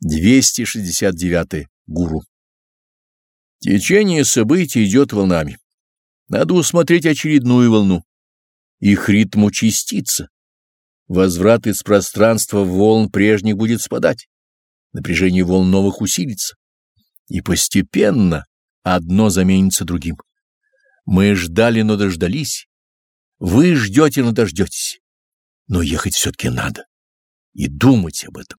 269. Гуру. Течение событий идет волнами. Надо усмотреть очередную волну. Их ритм участится. Возврат из пространства волн прежних будет спадать. Напряжение волн новых усилится. И постепенно одно заменится другим. Мы ждали, но дождались. Вы ждете, но дождетесь. Но ехать все-таки надо. И думать об этом.